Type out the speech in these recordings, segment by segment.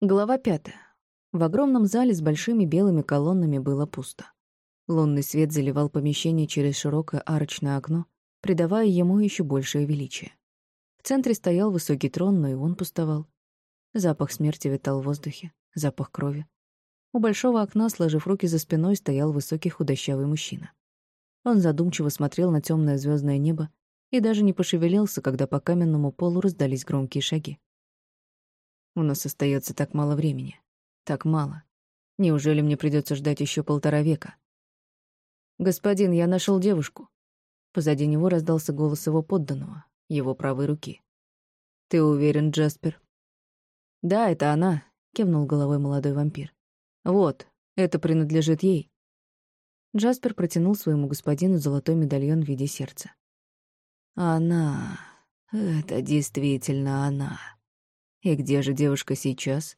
Глава пятая. В огромном зале с большими белыми колоннами было пусто. Лунный свет заливал помещение через широкое арочное окно, придавая ему еще большее величие. В центре стоял высокий трон, но и он пустовал. Запах смерти витал в воздухе, запах крови. У большого окна, сложив руки за спиной, стоял высокий худощавый мужчина. Он задумчиво смотрел на темное звездное небо и даже не пошевелился, когда по каменному полу раздались громкие шаги. У нас остается так мало времени. Так мало. Неужели мне придется ждать еще полтора века? «Господин, я нашел девушку». Позади него раздался голос его подданного, его правой руки. «Ты уверен, Джаспер?» «Да, это она», — кивнул головой молодой вампир. «Вот, это принадлежит ей». Джаспер протянул своему господину золотой медальон в виде сердца. «Она... Это действительно она. И где же девушка сейчас?»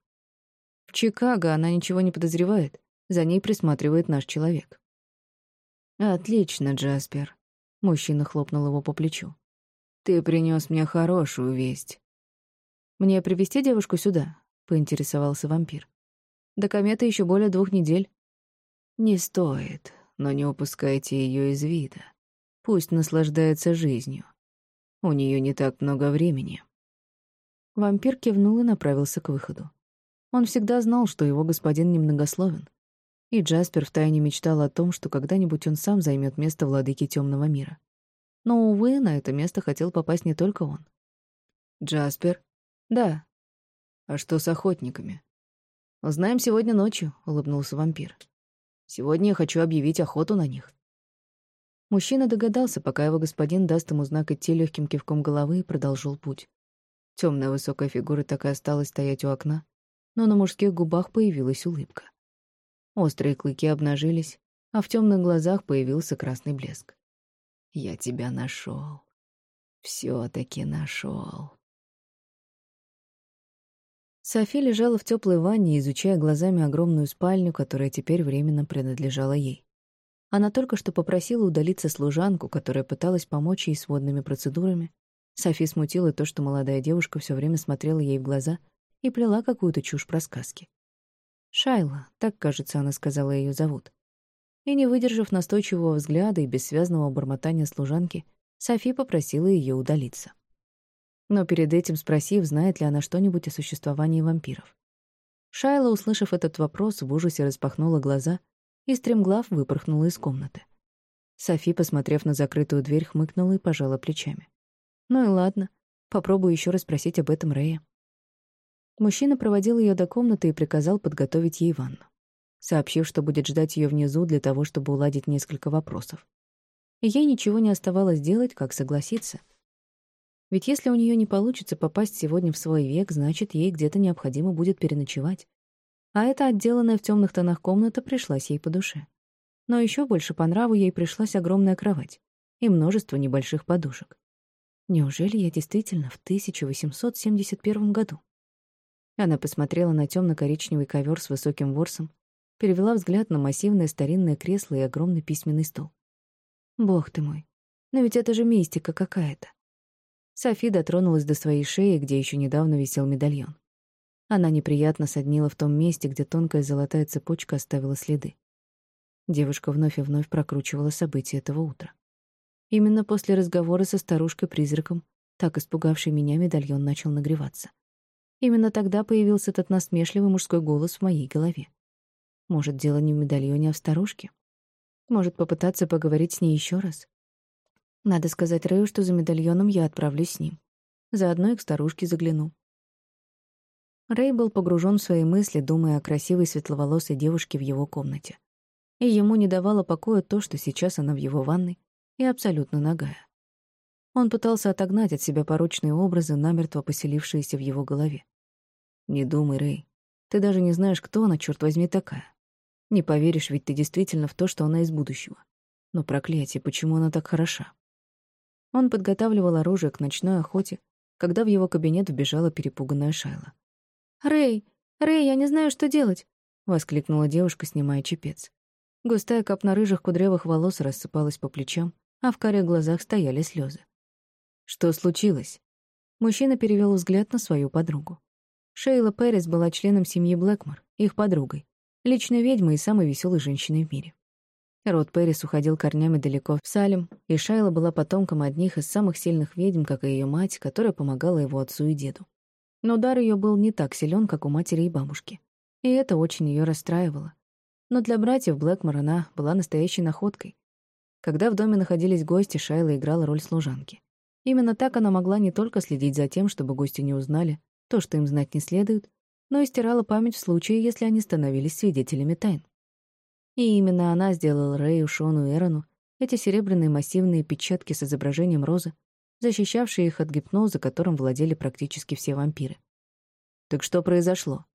«В Чикаго она ничего не подозревает. За ней присматривает наш человек». «Отлично, Джаспер», — мужчина хлопнул его по плечу. «Ты принес мне хорошую весть». «Мне привести девушку сюда?» — поинтересовался вампир. «До кометы еще более двух недель». «Не стоит, но не упускайте ее из вида. Пусть наслаждается жизнью. У нее не так много времени». Вампир кивнул и направился к выходу. Он всегда знал, что его господин немногословен. И Джаспер втайне мечтал о том, что когда-нибудь он сам займет место владыки темного мира. Но, увы, на это место хотел попасть не только он. «Джаспер?» «Да». «А что с охотниками?» «Узнаем сегодня ночью», — улыбнулся вампир. «Сегодня я хочу объявить охоту на них». Мужчина догадался, пока его господин даст ему знак идти легким кивком головы и продолжил путь. Темная высокая фигура так и осталась стоять у окна, но на мужских губах появилась улыбка. Острые клыки обнажились, а в темных глазах появился красный блеск. «Я тебя нашел. Все-таки нашел. Софи лежала в теплой ванне, изучая глазами огромную спальню, которая теперь временно принадлежала ей. Она только что попросила удалиться служанку, которая пыталась помочь ей с водными процедурами. Софи смутила то, что молодая девушка все время смотрела ей в глаза и плела какую-то чушь про сказки. Шайла, так, кажется, она сказала, ее зовут. И, не выдержав настойчивого взгляда и бессвязного бормотания служанки, Софи попросила ее удалиться но перед этим спросив, знает ли она что-нибудь о существовании вампиров. Шайла, услышав этот вопрос, в ужасе распахнула глаза и стремглав выпорхнула из комнаты. Софи, посмотрев на закрытую дверь, хмыкнула и пожала плечами. «Ну и ладно, попробую еще раз спросить об этом Рэя». Мужчина проводил ее до комнаты и приказал подготовить ей ванну, сообщив, что будет ждать ее внизу для того, чтобы уладить несколько вопросов. Ей ничего не оставалось делать, как согласиться — ведь если у нее не получится попасть сегодня в свой век, значит, ей где-то необходимо будет переночевать. А эта отделанная в темных тонах комната пришлась ей по душе. Но еще больше по нраву ей пришлась огромная кровать и множество небольших подушек. Неужели я действительно в 1871 году? Она посмотрела на темно-коричневый ковер с высоким ворсом, перевела взгляд на массивное старинное кресло и огромный письменный стол. Бог ты мой, но ведь это же мистика какая-то. Софи дотронулась до своей шеи, где еще недавно висел медальон. Она неприятно соднила в том месте, где тонкая золотая цепочка оставила следы. Девушка вновь и вновь прокручивала события этого утра. Именно после разговора со старушкой-призраком, так испугавший меня, медальон начал нагреваться. Именно тогда появился этот насмешливый мужской голос в моей голове. Может, дело не в медальоне, а в старушке? Может, попытаться поговорить с ней еще раз? Надо сказать Рэю, что за медальоном я отправлюсь с ним. Заодно и к старушке загляну. Рэй был погружен в свои мысли, думая о красивой светловолосой девушке в его комнате. И ему не давало покоя то, что сейчас она в его ванной и абсолютно нагая. Он пытался отогнать от себя порочные образы, намертво поселившиеся в его голове. «Не думай, Рэй. Ты даже не знаешь, кто она, черт возьми, такая. Не поверишь, ведь ты действительно в то, что она из будущего. Но проклятие, почему она так хороша?» Он подготавливал оружие к ночной охоте, когда в его кабинет вбежала перепуганная Шайла. «Рэй! Рэй, я не знаю, что делать!» — воскликнула девушка, снимая чепец. Густая капна рыжих кудрявых волос рассыпалась по плечам, а в карих глазах стояли слезы. «Что случилось?» Мужчина перевел взгляд на свою подругу. Шейла Перес была членом семьи Блэкмор, их подругой, личной ведьмой и самой веселой женщиной в мире. Род Перес уходил корнями далеко в Салем, и Шайла была потомком одних из самых сильных ведьм, как и ее мать, которая помогала его отцу и деду. Но дар ее был не так силен, как у матери и бабушки. И это очень ее расстраивало. Но для братьев Блэкмор она была настоящей находкой. Когда в доме находились гости, Шайла играла роль служанки. Именно так она могла не только следить за тем, чтобы гости не узнали то, что им знать не следует, но и стирала память в случае, если они становились свидетелями тайн. И именно она сделала Рэю, Шону и Эрону эти серебряные массивные печатки с изображением розы, защищавшие их от гипноза, которым владели практически все вампиры. «Так что произошло?»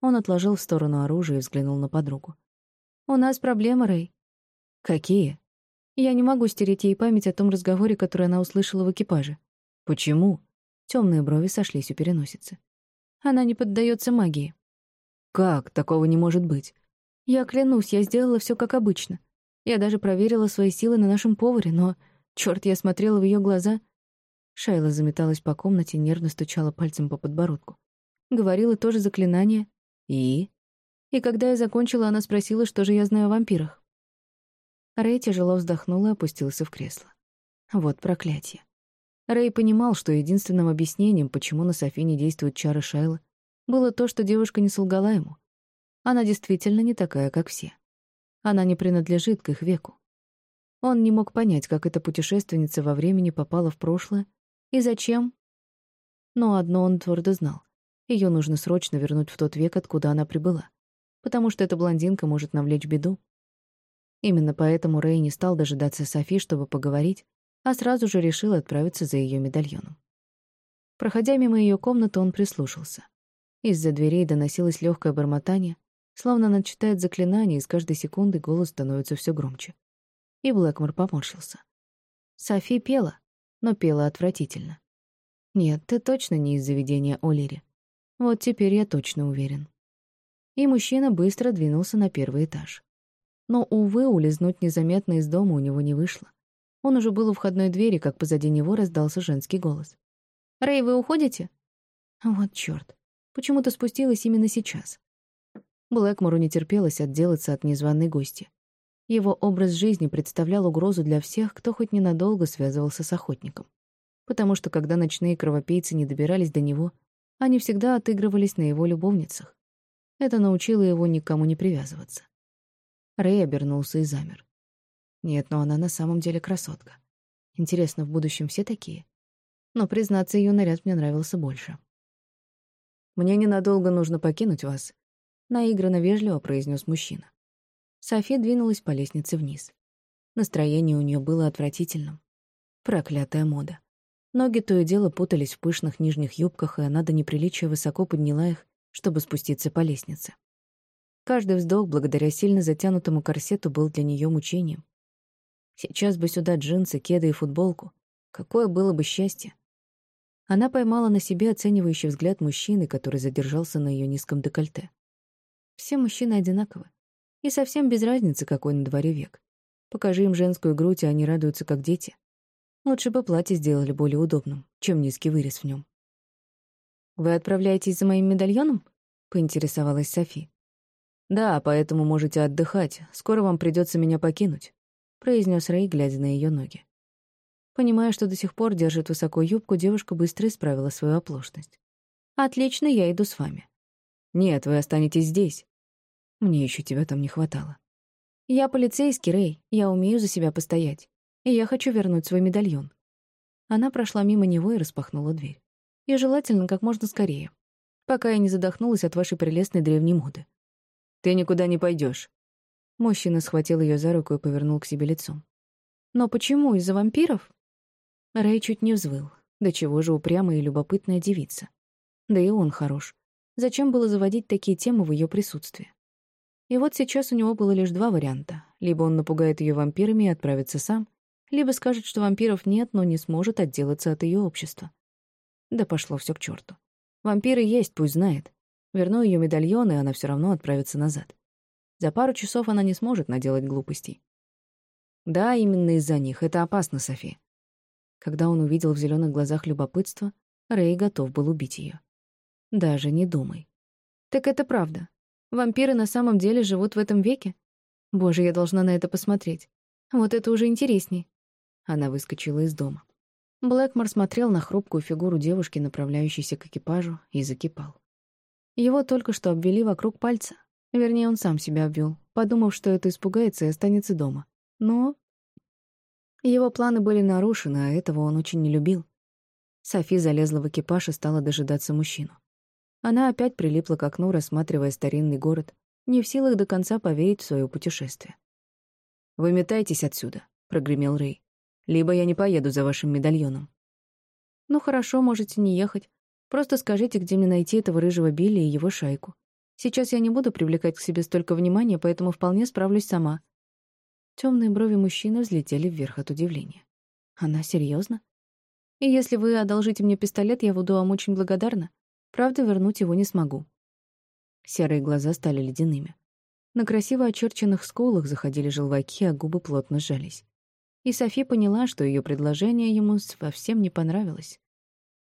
Он отложил в сторону оружие и взглянул на подругу. «У нас проблемы, Рэй». «Какие?» «Я не могу стереть ей память о том разговоре, который она услышала в экипаже». «Почему?» Темные брови сошлись у переносицы. «Она не поддается магии». «Как? Такого не может быть. Я клянусь, я сделала все как обычно. Я даже проверила свои силы на нашем поваре, но, черт, я смотрела в ее глаза. Шайла заметалась по комнате, нервно стучала пальцем по подбородку. Говорила тоже заклинание. И? И когда я закончила, она спросила, что же я знаю о вампирах. Рэй тяжело вздохнул и опустился в кресло. Вот проклятие. Рэй понимал, что единственным объяснением, почему на Софи действуют чары Шайлы, было то, что девушка не солгала ему — она действительно не такая, как все. Она не принадлежит к их веку. Он не мог понять, как эта путешественница во времени попала в прошлое и зачем. Но одно он твердо знал. Ее нужно срочно вернуть в тот век, откуда она прибыла, потому что эта блондинка может навлечь беду. Именно поэтому Рэй не стал дожидаться Софи, чтобы поговорить, а сразу же решил отправиться за ее медальоном. Проходя мимо ее комнаты, он прислушался. Из-за дверей доносилось легкое бормотание, Словно она читает заклинание, и с каждой секундой голос становится все громче. И Блэкмор поморщился. Софи пела, но пела отвратительно. Нет, ты точно не из заведения О'Лири. Вот теперь я точно уверен. И мужчина быстро двинулся на первый этаж. Но, увы, улизнуть незаметно из дома у него не вышло. Он уже был у входной двери, как позади него раздался женский голос. «Рэй, вы уходите?» Вот чёрт. Почему-то спустилась именно сейчас. Блэкмору не терпелось отделаться от незваной гости. Его образ жизни представлял угрозу для всех, кто хоть ненадолго связывался с охотником. Потому что когда ночные кровопийцы не добирались до него, они всегда отыгрывались на его любовницах. Это научило его никому не привязываться. Рэй обернулся и замер. Нет, но она на самом деле красотка. Интересно, в будущем все такие? Но, признаться, ее наряд мне нравился больше. «Мне ненадолго нужно покинуть вас», наигранно вежливо произнес мужчина. Софи двинулась по лестнице вниз. Настроение у нее было отвратительным. Проклятая мода. Ноги то и дело путались в пышных нижних юбках, и она до неприличия высоко подняла их, чтобы спуститься по лестнице. Каждый вздох, благодаря сильно затянутому корсету, был для нее мучением. Сейчас бы сюда джинсы, кеды и футболку. Какое было бы счастье. Она поймала на себе оценивающий взгляд мужчины, который задержался на ее низком декольте. Все мужчины одинаковы. И совсем без разницы, какой на дворе век. Покажи им женскую грудь, и они радуются, как дети. Лучше бы платье сделали более удобным, чем низкий вырез в нем. «Вы отправляетесь за моим медальоном?» — поинтересовалась Софи. «Да, поэтому можете отдыхать. Скоро вам придется меня покинуть», — произнес Рэй, глядя на ее ноги. Понимая, что до сих пор держит высоко юбку, девушка быстро исправила свою оплошность. «Отлично, я иду с вами». «Нет, вы останетесь здесь. Мне еще тебя там не хватало. Я полицейский, Рэй, я умею за себя постоять. И я хочу вернуть свой медальон. Она прошла мимо него и распахнула дверь. И желательно как можно скорее, пока я не задохнулась от вашей прелестной древней моды. Ты никуда не пойдешь. Мужчина схватил ее за руку и повернул к себе лицом. Но почему, из-за вампиров? Рэй чуть не взвыл. Да чего же упрямая и любопытная девица. Да и он хорош. Зачем было заводить такие темы в ее присутствии? И вот сейчас у него было лишь два варианта. Либо он напугает ее вампирами и отправится сам, либо скажет, что вампиров нет, но не сможет отделаться от ее общества. Да пошло все к черту. Вампиры есть, пусть знает. Верну ее медальон, и она все равно отправится назад. За пару часов она не сможет наделать глупостей. Да, именно из-за них. Это опасно, Софи. Когда он увидел в зеленых глазах любопытство, Рэй готов был убить ее. Даже не думай. Так это правда. Вампиры на самом деле живут в этом веке? Боже, я должна на это посмотреть. Вот это уже интересней. Она выскочила из дома. Блэкмор смотрел на хрупкую фигуру девушки, направляющейся к экипажу, и закипал. Его только что обвели вокруг пальца. Вернее, он сам себя обвел, подумав, что это испугается и останется дома. Но его планы были нарушены, а этого он очень не любил. Софи залезла в экипаж и стала дожидаться мужчину. Она опять прилипла к окну, рассматривая старинный город, не в силах до конца поверить в свое путешествие. «Вы метайтесь отсюда», — прогремел Рэй. «Либо я не поеду за вашим медальоном». «Ну хорошо, можете не ехать. Просто скажите, где мне найти этого рыжего Билли и его шайку. Сейчас я не буду привлекать к себе столько внимания, поэтому вполне справлюсь сама». Темные брови мужчины взлетели вверх от удивления. «Она серьезно? И если вы одолжите мне пистолет, я буду вам очень благодарна. Правда, вернуть его не смогу». Серые глаза стали ледяными. На красиво очерченных скулах заходили желваки, а губы плотно сжались. И Софи поняла, что ее предложение ему совсем не понравилось.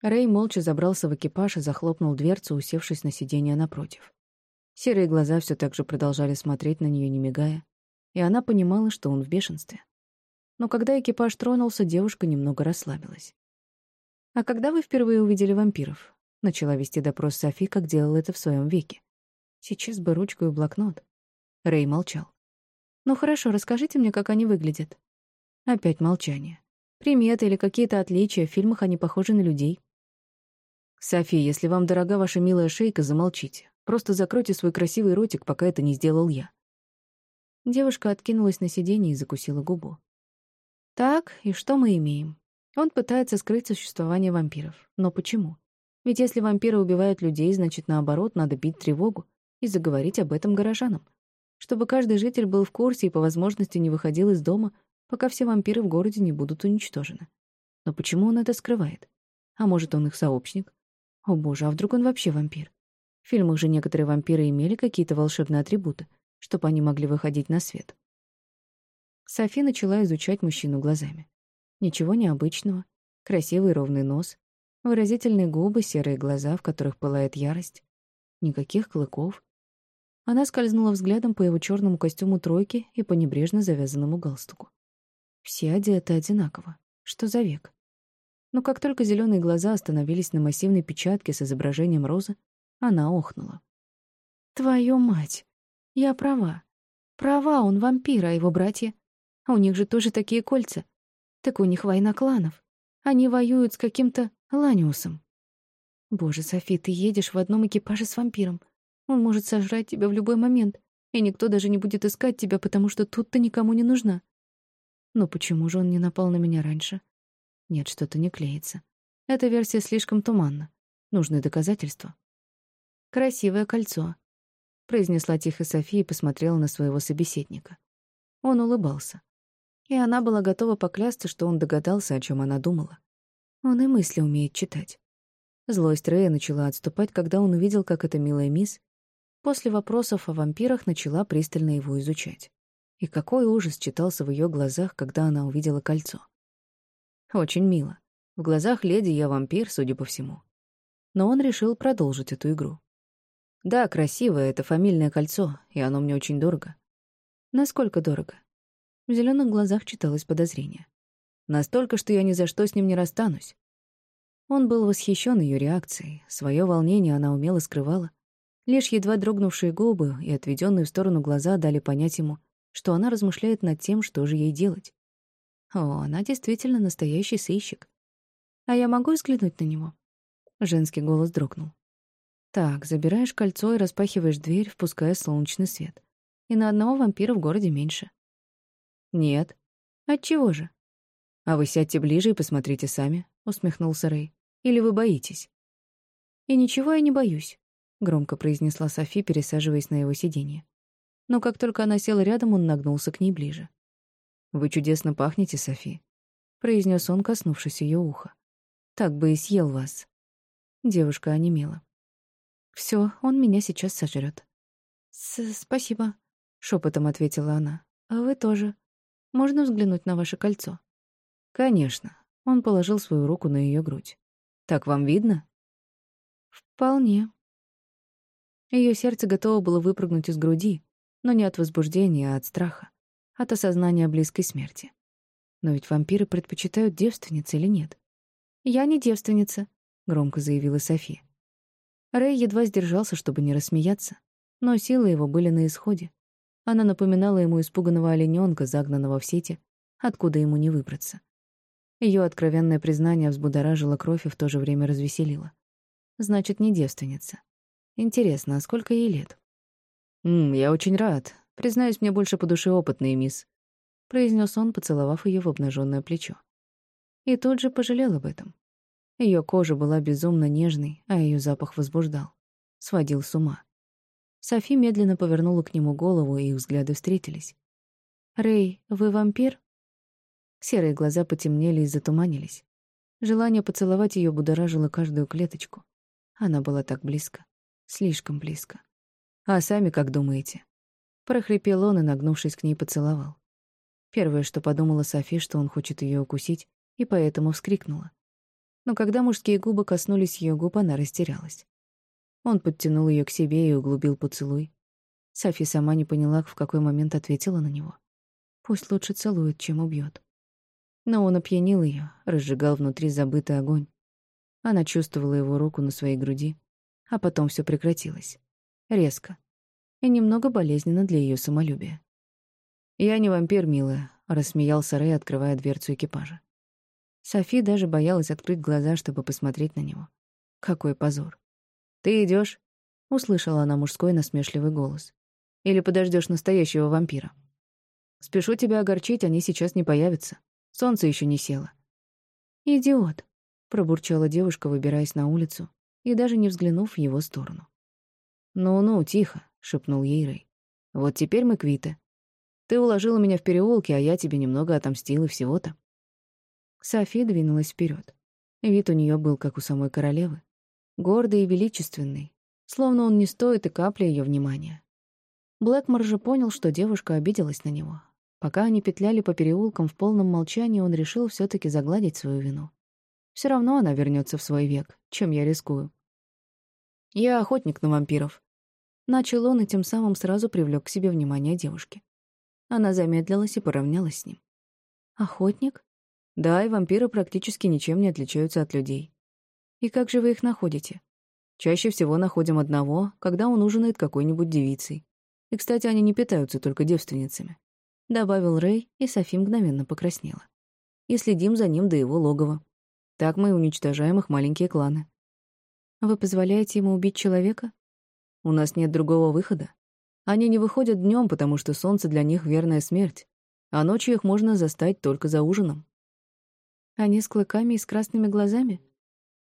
Рэй молча забрался в экипаж и захлопнул дверцу, усевшись на сиденье напротив. Серые глаза все так же продолжали смотреть на нее, не мигая, и она понимала, что он в бешенстве. Но когда экипаж тронулся, девушка немного расслабилась. «А когда вы впервые увидели вампиров?» Начала вести допрос Софи, как делала это в своем веке. Сейчас бы ручку и блокнот. Рэй молчал. «Ну хорошо, расскажите мне, как они выглядят». Опять молчание. Приметы или какие-то отличия, в фильмах они похожи на людей. «Софи, если вам дорога ваша милая шейка, замолчите. Просто закройте свой красивый ротик, пока это не сделал я». Девушка откинулась на сиденье и закусила губу. «Так, и что мы имеем? Он пытается скрыть существование вампиров. Но почему? Ведь если вампиры убивают людей, значит, наоборот, надо бить тревогу и заговорить об этом горожанам. Чтобы каждый житель был в курсе и по возможности не выходил из дома, пока все вампиры в городе не будут уничтожены. Но почему он это скрывает? А может, он их сообщник? О боже, а вдруг он вообще вампир? В фильмах же некоторые вампиры имели какие-то волшебные атрибуты, чтобы они могли выходить на свет. Софи начала изучать мужчину глазами. Ничего необычного. Красивый ровный нос, выразительные губы, серые глаза, в которых пылает ярость. Никаких клыков. Она скользнула взглядом по его черному костюму тройки и по небрежно завязанному галстуку. Все одеты одинаково. Что за век? Но как только зеленые глаза остановились на массивной печатке с изображением розы, она охнула. «Твою мать! Я права. Права, он вампир, а его братья... А у них же тоже такие кольца. Так у них война кланов. Они воюют с каким-то Ланиусом. Боже, Софи, ты едешь в одном экипаже с вампиром. Он может сожрать тебя в любой момент, и никто даже не будет искать тебя, потому что тут ты никому не нужна. Но почему же он не напал на меня раньше? Нет, что-то не клеится. Эта версия слишком туманна. Нужны доказательства. «Красивое кольцо», — произнесла тихо София и посмотрела на своего собеседника. Он улыбался. И она была готова поклясться, что он догадался, о чем она думала. Он и мысли умеет читать. Злость Рэя начала отступать, когда он увидел, как эта милая мисс после вопросов о вампирах начала пристально его изучать. И какой ужас читался в ее глазах, когда она увидела кольцо. Очень мило. В глазах леди я вампир, судя по всему. Но он решил продолжить эту игру. Да, красивое, это фамильное кольцо, и оно мне очень дорого. Насколько дорого? В зеленых глазах читалось подозрение. Настолько, что я ни за что с ним не расстанусь. Он был восхищен ее реакцией. Свое волнение она умело скрывала. Лишь едва дрогнувшие губы и отведенные в сторону глаза дали понять ему, что она размышляет над тем, что же ей делать. О, она действительно настоящий сыщик. А я могу взглянуть на него? Женский голос дрогнул. Так, забираешь кольцо и распахиваешь дверь, впуская солнечный свет. И на одного вампира в городе меньше. Нет. Отчего же? «А вы сядьте ближе и посмотрите сами», — усмехнулся Рэй. «Или вы боитесь?» «И ничего я не боюсь», — громко произнесла Софи, пересаживаясь на его сиденье. Но как только она села рядом, он нагнулся к ней ближе. «Вы чудесно пахнете, Софи», — произнес он, коснувшись ее уха. «Так бы и съел вас». Девушка онемела. Все, он меня сейчас сожрет. «Спасибо», — шепотом ответила она. «А вы тоже. Можно взглянуть на ваше кольцо?» «Конечно». Он положил свою руку на ее грудь. «Так вам видно?» Вполне. Ее сердце готово было выпрыгнуть из груди, но не от возбуждения, а от страха, от осознания близкой смерти. Но ведь вампиры предпочитают девственниц или нет? «Я не девственница», — громко заявила София. Рэй едва сдержался, чтобы не рассмеяться, но силы его были на исходе. Она напоминала ему испуганного олененка, загнанного в сети, откуда ему не выбраться. Ее откровенное признание взбудоражило кровь и в то же время развеселило. Значит, не девственница. Интересно, а сколько ей лет? «М, я очень рад. Признаюсь, мне больше по душе опытные, мисс», — произнес он, поцеловав ее в обнаженное плечо. И тут же пожалел об этом. Ее кожа была безумно нежной, а ее запах возбуждал. Сводил с ума. Софи медленно повернула к нему голову, и их взгляды встретились. «Рэй, вы вампир?» Серые глаза потемнели и затуманились. Желание поцеловать ее будоражило каждую клеточку. Она была так близко. Слишком близко. «А сами как думаете?» Прохрипел он и, нагнувшись к ней, поцеловал. Первое, что подумала Софи, что он хочет ее укусить, и поэтому вскрикнула. Но когда мужские губы коснулись ее губ, она растерялась. Он подтянул ее к себе и углубил поцелуй. Софи сама не поняла, в какой момент ответила на него. Пусть лучше целует, чем убьет. Но он опьянил ее, разжигал внутри забытый огонь. Она чувствовала его руку на своей груди, а потом все прекратилось. Резко. И немного болезненно для ее самолюбия. «Я не вампир, милая», — рассмеялся Рэй, открывая дверцу экипажа. Софи даже боялась открыть глаза, чтобы посмотреть на него. Какой позор. «Ты идешь? услышала она мужской насмешливый голос. «Или подождешь настоящего вампира?» «Спешу тебя огорчить, они сейчас не появятся. Солнце еще не село». «Идиот», — пробурчала девушка, выбираясь на улицу и даже не взглянув в его сторону. «Ну-ну, тихо», — шепнул ей Рэй. «Вот теперь мы квиты. Ты уложила меня в переулке, а я тебе немного отомстил и всего-то». Софи двинулась вперед. Вид у нее был, как у самой королевы. Гордый и величественный, словно он не стоит и капли ее внимания. Блэкмор же понял, что девушка обиделась на него. Пока они петляли по переулкам в полном молчании, он решил все таки загладить свою вину. Все равно она вернется в свой век, чем я рискую. «Я охотник на вампиров», — начал он и тем самым сразу привлек к себе внимание девушки. Она замедлилась и поравнялась с ним. «Охотник?» Да, и вампиры практически ничем не отличаются от людей. И как же вы их находите? Чаще всего находим одного, когда он ужинает какой-нибудь девицей. И, кстати, они не питаются только девственницами. Добавил Рэй, и Софи мгновенно покраснела. И следим за ним до его логова. Так мы уничтожаем их маленькие кланы. Вы позволяете ему убить человека? У нас нет другого выхода. Они не выходят днем, потому что солнце для них — верная смерть, а ночью их можно застать только за ужином. Они с клыками и с красными глазами?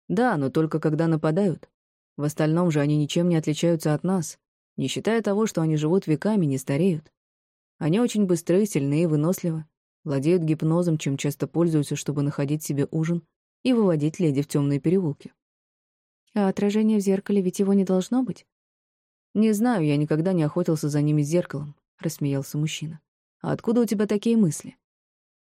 Да, но только когда нападают. В остальном же они ничем не отличаются от нас, не считая того, что они живут веками, не стареют. Они очень быстрые, сильные и выносливы, владеют гипнозом, чем часто пользуются, чтобы находить себе ужин и выводить леди в темные переулки. А отражение в зеркале ведь его не должно быть? Не знаю, я никогда не охотился за ними зеркалом, рассмеялся мужчина. А откуда у тебя такие мысли?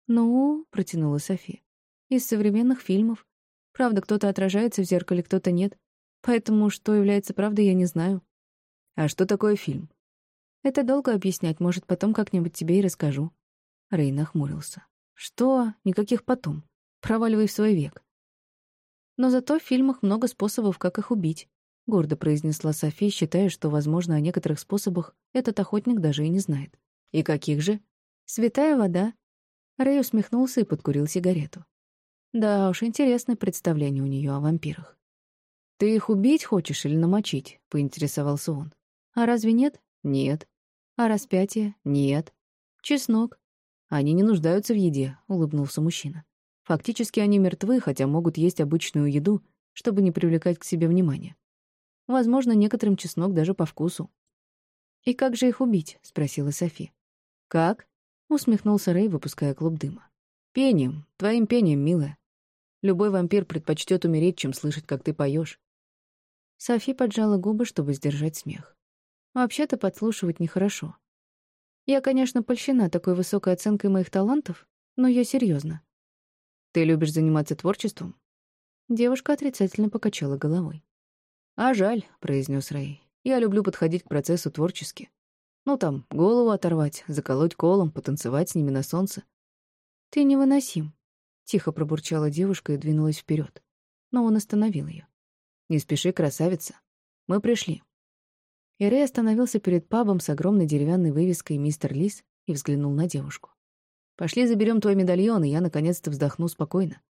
Ну, протянула София. Из современных фильмов. Правда, кто-то отражается в зеркале, кто-то нет. Поэтому что является правдой, я не знаю. А что такое фильм? Это долго объяснять, может, потом как-нибудь тебе и расскажу. Рей нахмурился. Что? Никаких потом. Проваливай в свой век. Но зато в фильмах много способов, как их убить, гордо произнесла София, считая, что, возможно, о некоторых способах этот охотник даже и не знает. И каких же? Святая вода. Рэй усмехнулся и подкурил сигарету. Да уж, интересное представление у нее о вампирах. «Ты их убить хочешь или намочить?» — поинтересовался он. «А разве нет?» «Нет». «А распятие?» «Нет». «Чеснок?» «Они не нуждаются в еде», — улыбнулся мужчина. «Фактически они мертвы, хотя могут есть обычную еду, чтобы не привлекать к себе внимания. Возможно, некоторым чеснок даже по вкусу». «И как же их убить?» — спросила Софи. «Как?» — усмехнулся Рэй, выпуская клуб дыма. «Пением, твоим пением, милая. Любой вампир предпочтет умереть, чем слышать, как ты поешь. Софи поджала губы, чтобы сдержать смех. Вообще-то подслушивать нехорошо. Я, конечно, польщена такой высокой оценкой моих талантов, но я серьезно. Ты любишь заниматься творчеством? Девушка отрицательно покачала головой. «А жаль», — произнес Рэй. «Я люблю подходить к процессу творчески. Ну там, голову оторвать, заколоть колом, потанцевать с ними на солнце». «Ты невыносим», — тихо пробурчала девушка и двинулась вперед. Но он остановил ее. «Не спеши, красавица. Мы пришли». И Рэй остановился перед пабом с огромной деревянной вывеской «Мистер Лис» и взглянул на девушку. «Пошли заберем твой медальон, и я наконец-то вздохну спокойно.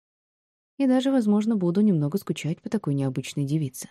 И даже, возможно, буду немного скучать по такой необычной девице».